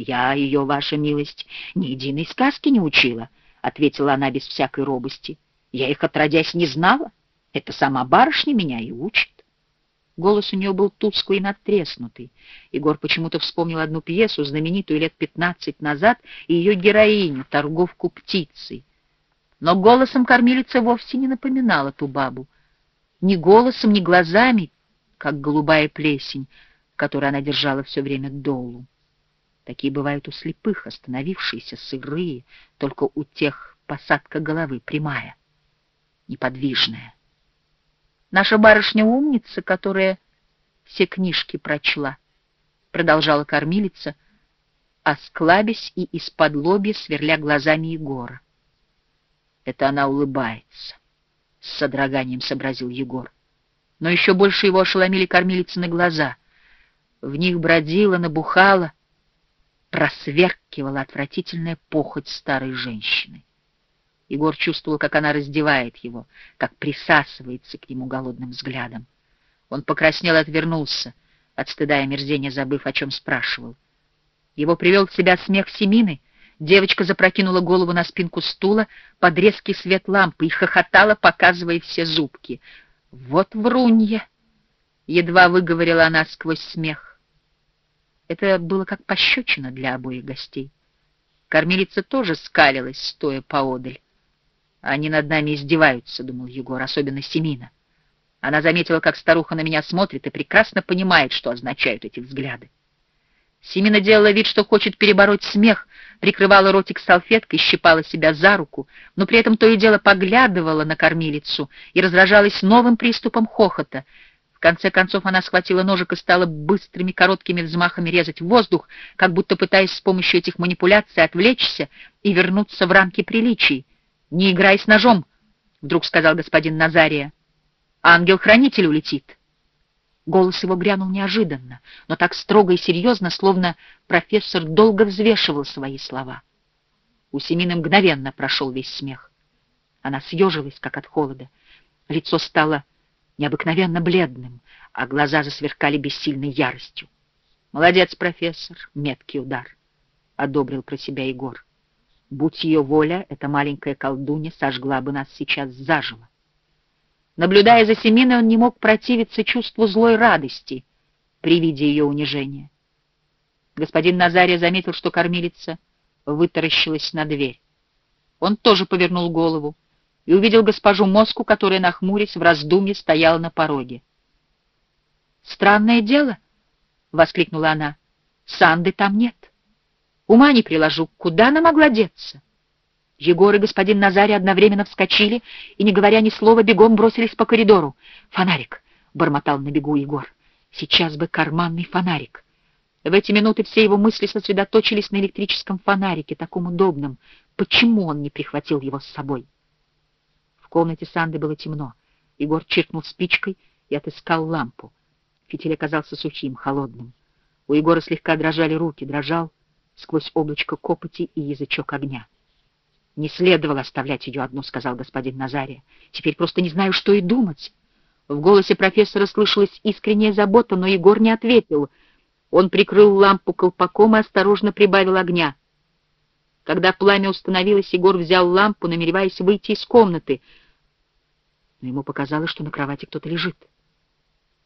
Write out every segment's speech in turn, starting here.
«Я ее, ваша милость, ни единой сказки не учила», — ответила она без всякой робости. «Я их отродясь не знала. Это сама барышня меня и учит». Голос у нее был тусклый и надтреснутый. Егор почему-то вспомнил одну пьесу, знаменитую лет пятнадцать назад, и ее героиню, торговку птицей. Но голосом кормилица вовсе не напоминала ту бабу. Ни голосом, ни глазами, как голубая плесень, которую она держала все время долу. Такие бывают у слепых, остановившиеся, сырые, только у тех посадка головы прямая, неподвижная. Наша барышня умница, которая все книжки прочла, продолжала кормилица, осклабясь и из-под лобья сверля глазами Егора. Это она улыбается, — с содроганием сообразил Егор. Но еще больше его ошеломили кормилицы глаза. В них бродила, набухала, просверкивала отвратительная похоть старой женщины. Егор чувствовал, как она раздевает его, как присасывается к нему голодным взглядом. Он покраснел и отвернулся, от стыда и мерзения забыв, о чем спрашивал. Его привел в себя смех Семины. Девочка запрокинула голову на спинку стула под резкий свет лампы и хохотала, показывая все зубки. «Вот врунья!» — едва выговорила она сквозь смех. Это было как пощечина для обоих гостей. Кормилица тоже скалилась, стоя поодаль. Они над нами издеваются, — думал Егор, — особенно Семина. Она заметила, как старуха на меня смотрит, и прекрасно понимает, что означают эти взгляды. Семина делала вид, что хочет перебороть смех, прикрывала ротик салфеткой, щипала себя за руку, но при этом то и дело поглядывала на кормилицу и раздражалась новым приступом хохота. В конце концов она схватила ножик и стала быстрыми короткими взмахами резать воздух, как будто пытаясь с помощью этих манипуляций отвлечься и вернуться в рамки приличий. «Не играй с ножом», — вдруг сказал господин Назария. «Ангел-хранитель улетит». Голос его грянул неожиданно, но так строго и серьезно, словно профессор долго взвешивал свои слова. У Семины мгновенно прошел весь смех. Она съежилась, как от холода. Лицо стало необыкновенно бледным, а глаза засверкали бессильной яростью. «Молодец, профессор, меткий удар», — одобрил про себя Егор. Будь ее воля, эта маленькая колдунья сожгла бы нас сейчас заживо. Наблюдая за Семиной, он не мог противиться чувству злой радости при виде ее унижения. Господин Назария заметил, что кормилица вытаращилась на дверь. Он тоже повернул голову и увидел госпожу Моску, которая, нахмурясь, в раздумье стояла на пороге. «Странное дело!» — воскликнула она. «Санды там нет». Ума не приложу, куда она могла деться? Егор и господин Назарий одновременно вскочили и, не говоря ни слова, бегом бросились по коридору. «Фонарик!» — бормотал на бегу Егор. «Сейчас бы карманный фонарик!» В эти минуты все его мысли сосредоточились на электрическом фонарике, таком удобном. Почему он не прихватил его с собой? В комнате Санды было темно. Егор чиркнул спичкой и отыскал лампу. Фитиль оказался сухим, холодным. У Егора слегка дрожали руки, дрожал сквозь облачко копоти и язычок огня. «Не следовало оставлять ее одну», — сказал господин Назария. «Теперь просто не знаю, что и думать». В голосе профессора слышалась искренняя забота, но Егор не ответил. Он прикрыл лампу колпаком и осторожно прибавил огня. Когда пламя установилось, Егор взял лампу, намереваясь выйти из комнаты. Но ему показалось, что на кровати кто-то лежит.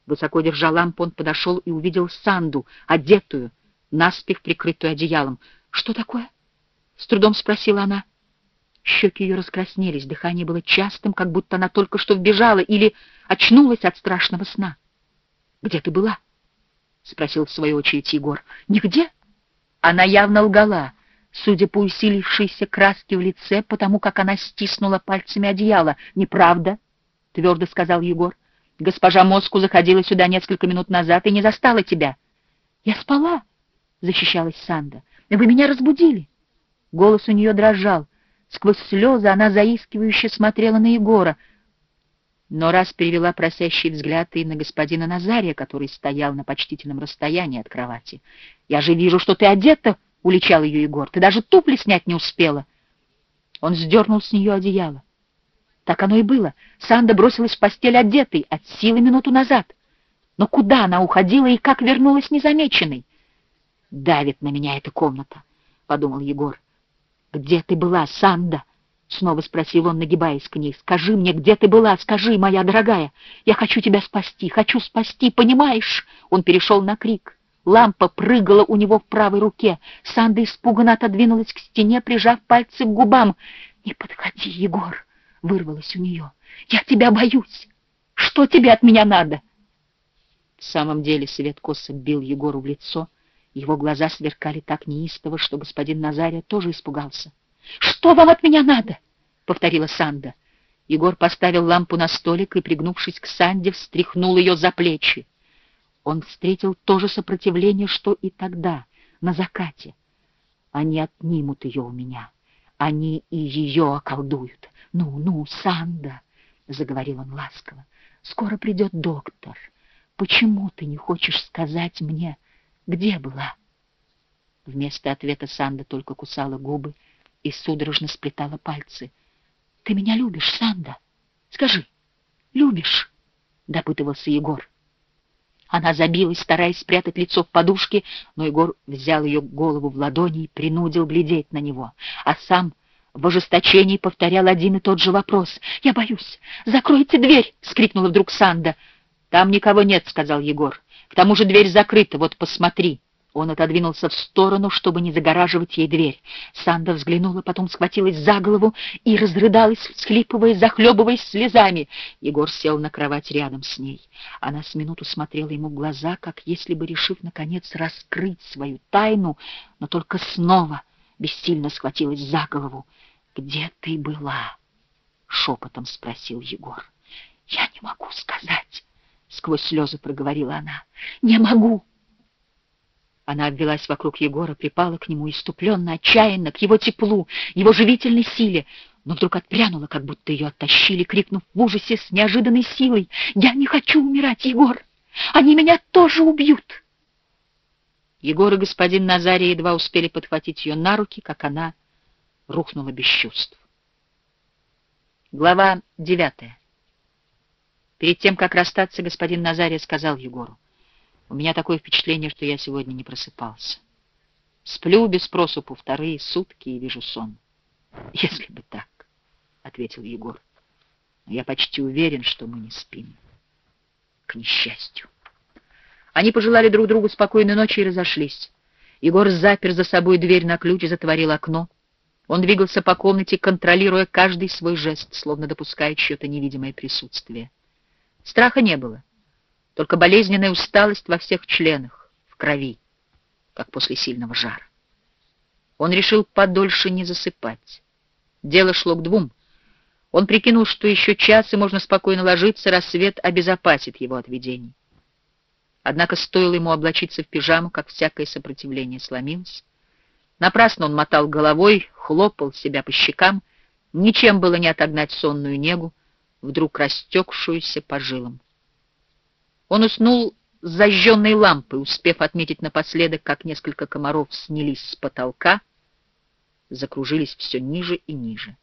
Высоко держа лампу, он подошел и увидел Санду, одетую, наспех прикрытую одеялом. «Что такое?» — с трудом спросила она. Щеки ее раскраснелись, дыхание было частым, как будто она только что вбежала или очнулась от страшного сна. «Где ты была?» — спросил в свою очередь Егор. «Нигде?» Она явно лгала, судя по усилившейся краске в лице, потому как она стиснула пальцами одеяло. «Неправда», — твердо сказал Егор. «Госпожа Моску заходила сюда несколько минут назад и не застала тебя». «Я спала», защищалась Санда. «Вы меня разбудили!» Голос у нее дрожал. Сквозь слезы она заискивающе смотрела на Егора, но раз перевела просящий взгляд и на господина Назария, который стоял на почтительном расстоянии от кровати. «Я же вижу, что ты одета!» — уличал ее Егор. «Ты даже туфли снять не успела!» Он сдернул с нее одеяло. Так оно и было. Санда бросилась в постель одетой от силы минуту назад. Но куда она уходила и как вернулась незамеченной? давит на меня эта комната, — подумал Егор. «Где ты была, Санда?» — снова спросил он, нагибаясь к ней. «Скажи мне, где ты была? Скажи, моя дорогая! Я хочу тебя спасти, хочу спасти, понимаешь?» Он перешел на крик. Лампа прыгала у него в правой руке. Санда испуганно отодвинулась к стене, прижав пальцы к губам. «Не подходи, Егор!» — вырвалось у нее. «Я тебя боюсь! Что тебе от меня надо?» В самом деле свет косо бил Егору в лицо. Его глаза сверкали так неистово, что господин Назария тоже испугался. «Что вам от меня надо?» — повторила Санда. Егор поставил лампу на столик и, пригнувшись к Санде, встряхнул ее за плечи. Он встретил то же сопротивление, что и тогда, на закате. Они отнимут ее у меня. Они и ее околдуют. «Ну, ну, Санда!» — заговорил он ласково. «Скоро придет доктор. Почему ты не хочешь сказать мне, где была?» Вместо ответа Санда только кусала губы и судорожно сплетала пальцы. «Ты меня любишь, Санда? Скажи, любишь?» — допытывался Егор. Она забилась, стараясь спрятать лицо в подушке, но Егор взял ее голову в ладони и принудил глядеть на него, а сам в ожесточении повторял один и тот же вопрос. «Я боюсь! Закройте дверь!» — скрикнула вдруг Санда. «Там никого нет», — сказал Егор. «К тому же дверь закрыта, вот посмотри». Он отодвинулся в сторону, чтобы не загораживать ей дверь. Санда взглянула, потом схватилась за голову и разрыдалась, всхлипывая, захлебываясь слезами. Егор сел на кровать рядом с ней. Она с минуту смотрела ему в глаза, как если бы решив, наконец, раскрыть свою тайну, но только снова бессильно схватилась за голову. «Где ты была?» — шепотом спросил Егор. «Я не могу сказать», — сквозь слезы проговорила она. «Не могу». Она обвелась вокруг Егора, припала к нему иступленно, отчаянно, к его теплу, его живительной силе, но вдруг отпрянула, как будто ее оттащили, крикнув в ужасе с неожиданной силой. «Я не хочу умирать, Егор! Они меня тоже убьют!» Егор и господин Назарий едва успели подхватить ее на руки, как она рухнула без чувств. Глава девятая. Перед тем, как расстаться, господин Назарий сказал Егору, «У меня такое впечатление, что я сегодня не просыпался. Сплю без просупу вторые сутки и вижу сон». «Если бы так», — ответил Егор, «но я почти уверен, что мы не спим. К несчастью». Они пожелали друг другу спокойной ночи и разошлись. Егор запер за собой дверь на ключ и затворил окно. Он двигался по комнате, контролируя каждый свой жест, словно допуская чье-то невидимое присутствие. Страха не было, только болезненная усталость во всех членах, в крови, как после сильного жара. Он решил подольше не засыпать. Дело шло к двум. Он прикинул, что еще час, и можно спокойно ложиться, рассвет обезопасит его от видений. Однако стоило ему облачиться в пижаму, как всякое сопротивление сломилось. Напрасно он мотал головой, хлопал себя по щекам. Ничем было не отогнать сонную негу, вдруг растекшуюся по жилам. Он уснул с зажженной лампой, успев отметить напоследок, как несколько комаров снялись с потолка, закружились все ниже и ниже.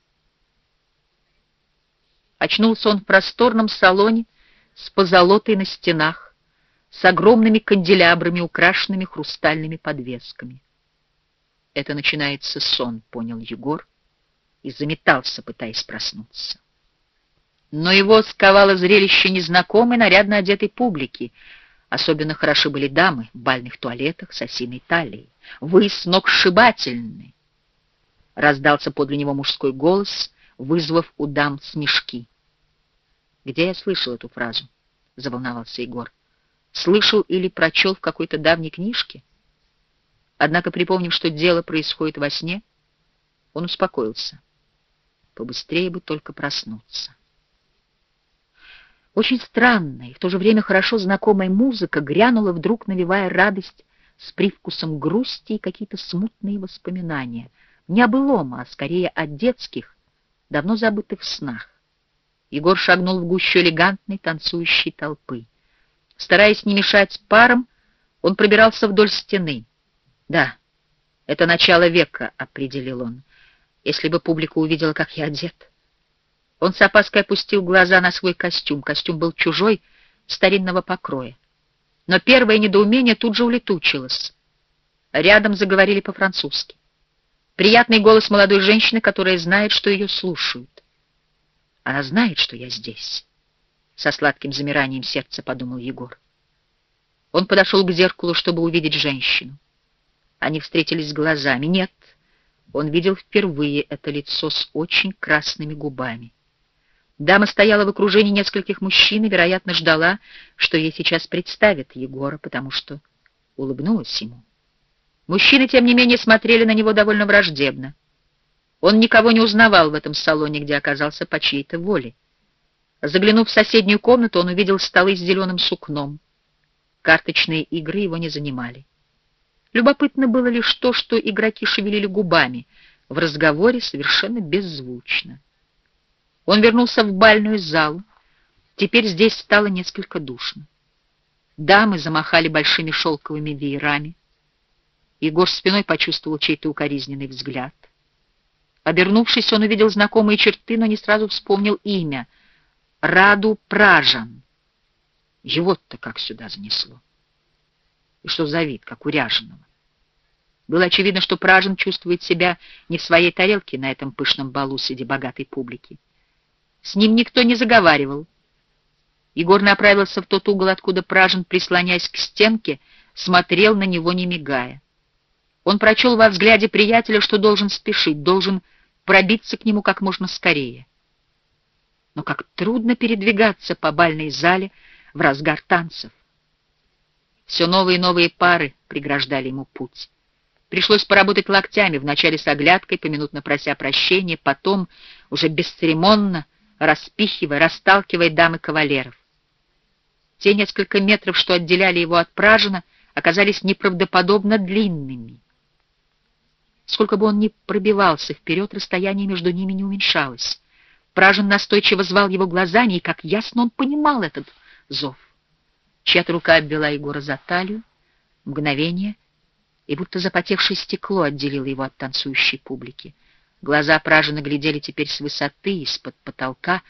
Очнулся он в просторном салоне с позолотой на стенах, с огромными канделябрами, украшенными хрустальными подвесками. Это начинается сон, понял Егор, и заметался, пытаясь проснуться. Но его сковало зрелище незнакомой, нарядно одетой публики. Особенно хороши были дамы в бальных туалетах с осиной талией. «Вы сногсшибательны!» Раздался подле него мужской голос, вызвав у дам смешки. «Где я слышал эту фразу?» — заволновался Егор слышал или прочел в какой-то давней книжке. Однако, припомнив, что дело происходит во сне, он успокоился. Побыстрее бы только проснуться. Очень странная и в то же время хорошо знакомая музыка грянула вдруг, навевая радость с привкусом грусти и какие-то смутные воспоминания. Не о былом, а скорее о детских, давно забытых снах. Егор шагнул в гущу элегантной танцующей толпы. Стараясь не мешать парам, он пробирался вдоль стены. «Да, это начало века», — определил он, — «если бы публика увидела, как я одет». Он с опаской опустил глаза на свой костюм. Костюм был чужой, старинного покроя. Но первое недоумение тут же улетучилось. Рядом заговорили по-французски. Приятный голос молодой женщины, которая знает, что ее слушают. Она знает, что я здесь. Со сладким замиранием сердца подумал Егор. Он подошел к зеркалу, чтобы увидеть женщину. Они встретились глазами. Нет, он видел впервые это лицо с очень красными губами. Дама стояла в окружении нескольких мужчин и, вероятно, ждала, что ей сейчас представят Егора, потому что улыбнулась ему. Мужчины, тем не менее, смотрели на него довольно враждебно. Он никого не узнавал в этом салоне, где оказался по чьей-то воле. Заглянув в соседнюю комнату, он увидел столы с зеленым сукном. Карточные игры его не занимали. Любопытно было лишь то, что игроки шевелили губами, в разговоре совершенно беззвучно. Он вернулся в бальную залу. Теперь здесь стало несколько душно. Дамы замахали большими шелковыми веерами. Егор спиной почувствовал чей-то укоризненный взгляд. Обернувшись, он увидел знакомые черты, но не сразу вспомнил имя — Раду Пражан. Его-то как сюда занесло. И что за вид, как у ряженого. Было очевидно, что Пражин чувствует себя не в своей тарелке на этом пышном балу среди богатой публики. С ним никто не заговаривал. Егор направился в тот угол, откуда Пражин, прислоняясь к стенке, смотрел на него, не мигая. Он прочел во взгляде приятеля, что должен спешить, должен пробиться к нему как можно скорее. Но как трудно передвигаться по бальной зале в разгар танцев. Все новые и новые пары преграждали ему путь. Пришлось поработать локтями, вначале с оглядкой, поминутно прося прощения, потом, уже бесцеремонно, распихивая, расталкивая дамы кавалеров. Те несколько метров, что отделяли его от Пражина, оказались неправдоподобно длинными. Сколько бы он ни пробивался вперед, расстояние между ними не уменьшалось. Пражин настойчиво звал его глазами, и как ясно он понимал этот зов. Чья-то рука обвела Егора за талию, мгновение, и будто запотевшее стекло отделило его от танцующей публики. Глаза Пражина глядели теперь с высоты, из-под потолка,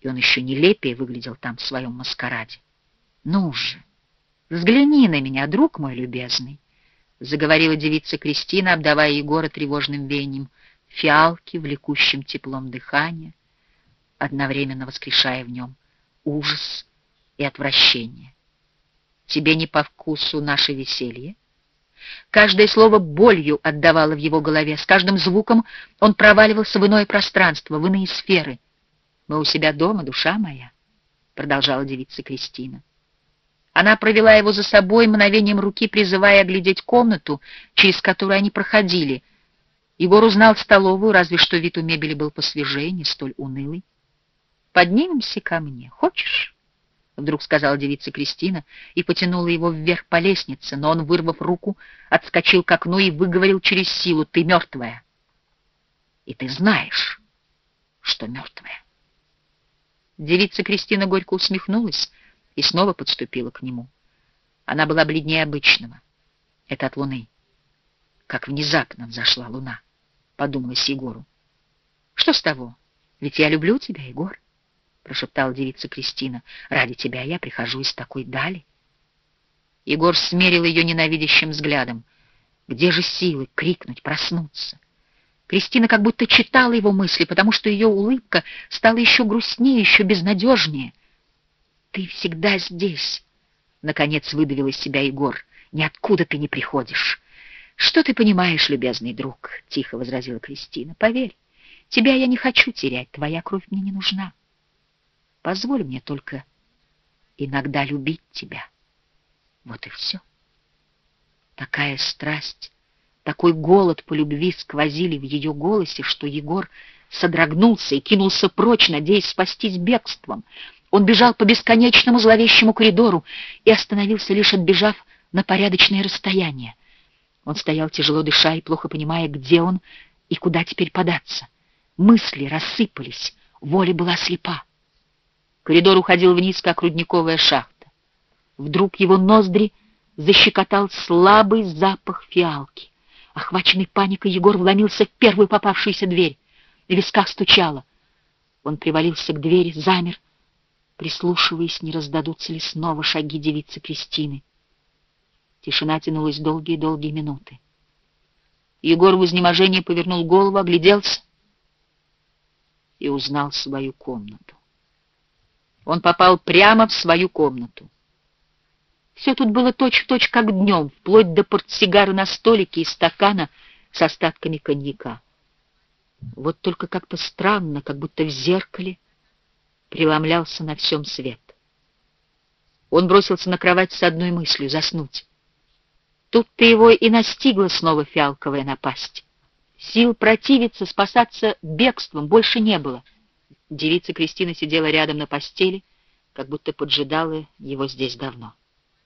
и он еще нелепее выглядел там в своем маскараде. «Ну же, взгляни на меня, друг мой любезный!» заговорила девица Кристина, обдавая Егора тревожным веянием, фиалки, влекущим теплом дыхания, одновременно воскрешая в нем ужас и отвращение. Тебе не по вкусу наше веселье? Каждое слово болью отдавало в его голове, с каждым звуком он проваливался в иное пространство, в иные сферы. «Мы у себя дома, душа моя», — продолжала девица Кристина. Она провела его за собой, мгновением руки призывая оглядеть комнату, через которую они проходили. Егор узнал столовую, разве что вид у мебели был посвежее, не столь унылый. «Поднимемся ко мне. Хочешь?» — вдруг сказала девица Кристина и потянула его вверх по лестнице, но он, вырвав руку, отскочил к окну и выговорил через силу «Ты мертвая!» «И ты знаешь, что мертвая!» Девица Кристина горько усмехнулась, и снова подступила к нему. Она была бледнее обычного. Это от луны. Как внезапно взошла луна, подумалось Егору. Что с того? Ведь я люблю тебя, Егор, прошептала девица Кристина. Ради тебя я прихожу из такой дали. Егор смерил ее ненавидящим взглядом. Где же силы крикнуть, проснуться? Кристина как будто читала его мысли, потому что ее улыбка стала еще грустнее, еще безнадежнее — «Ты всегда здесь!» — наконец выдавил из себя Егор. «Ниоткуда ты не приходишь!» «Что ты понимаешь, любезный друг?» — тихо возразила Кристина. «Поверь, тебя я не хочу терять, твоя кровь мне не нужна. Позволь мне только иногда любить тебя. Вот и все». Такая страсть, такой голод по любви сквозили в ее голосе, что Егор содрогнулся и кинулся прочь, надеясь спастись бегством. Он бежал по бесконечному зловещему коридору и остановился, лишь отбежав на порядочное расстояние. Он стоял тяжело дыша и плохо понимая, где он и куда теперь податься. Мысли рассыпались, воля была слепа. Коридор уходил вниз, как рудниковая шахта. Вдруг его ноздри защекотал слабый запах фиалки. Охваченный паникой, Егор вломился в первую попавшуюся дверь. В висках стучало. Он привалился к двери, замер, прислушиваясь, не раздадутся ли снова шаги девицы Кристины. Тишина тянулась долгие-долгие минуты. Егор в изнеможении повернул голову, огляделся и узнал свою комнату. Он попал прямо в свою комнату. Все тут было точь-в-точь, точь, как днем, вплоть до портсигара на столике и стакана с остатками коньяка. Вот только как-то странно, как будто в зеркале преломлялся на всем свет. Он бросился на кровать с одной мыслью — заснуть. Тут-то его и настигла снова фиалковая напасть. Сил противиться, спасаться бегством больше не было. Девица Кристина сидела рядом на постели, как будто поджидала его здесь давно.